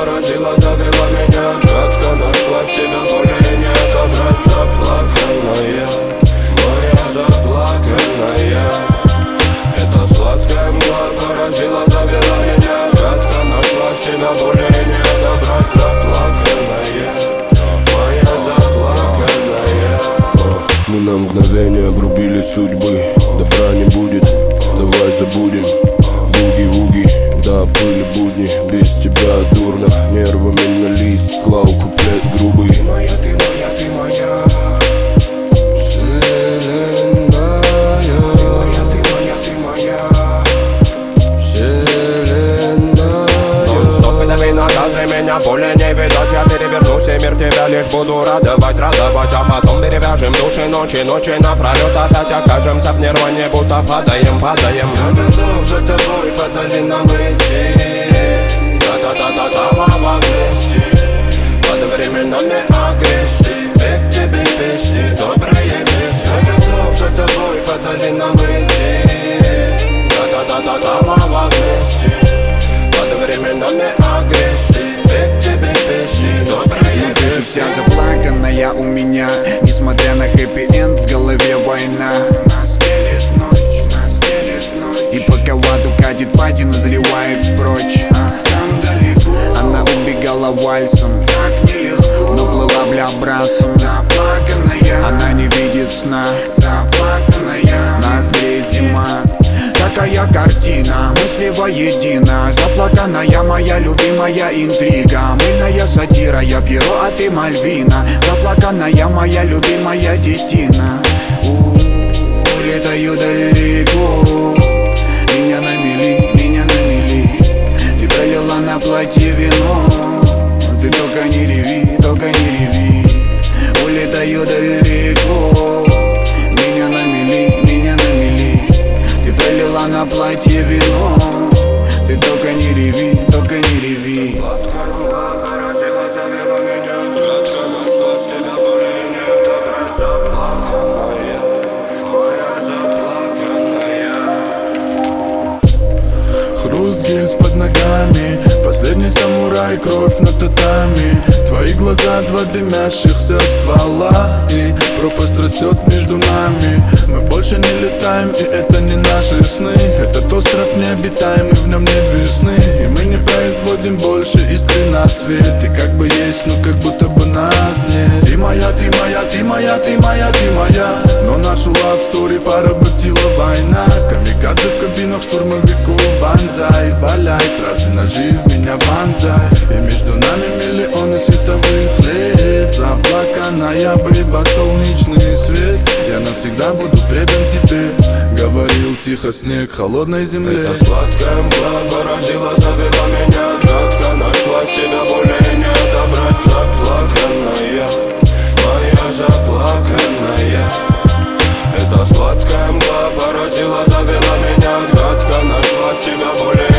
Породила, довела меня. Как-то нашла себя и не отобрать Заплаканная, моя заплаканная. Это сладкая мгла Породила, довела лишь буду радовать, радовать А потом перевяжем души ночи, ночи напролет Опять окажемся в нирване, будто падаем, падаем Я готов за тобой по долинам идти Да-да-да-да-да, лава вместе Под временами Несмотря на хэппи-энд, в голове война. Нас делит ночь, нас делит ночь И пока в аду катит пати, назревает прочь. А там далеко, Она убегала вальсом, так нелегко но плыла бля брасом Заплаканная, Она не видит сна, Такая картина, мысли воедино. Заплаканная моя любимая интрига. Мыльная сатира, я Пьеро, а ты Мальвина. Заплаканная моя любимая детина. У, Летаю далеко. Меня на меня на Ты пролила на платье вино. Ты только не реви, только не реви. Улетаю далеко Гильз под ногами. Последний самурай, кровь на татами. Твои глаза, два дымящихся ствола. И пропасть растет между нами. Мы больше не летаем, и это не наши сны. Этот остров необитаемый, в нем нет весны. И мы не производим больше искры на свет. И как бы есть, но как будто бы нас нет. Ты моя, ты моя, ты моя, ты моя, ты моя. Но нашу love story поработила война. Камикадзе в кабинах Валяй, Поджив меня банзай. И между нами миллионы световых лет. Заплака ноябрь, солнечный свет. Я навсегда буду предан тебе. Говорил тихо снег холодной земле. Эта сладкая баба родила, завела меня. Гадко Нашла с тебя более не отобрать. Заплаканная Моя заплаканная. Эта сладкая баба родила, завела меня. Гадко Нашла с тебя более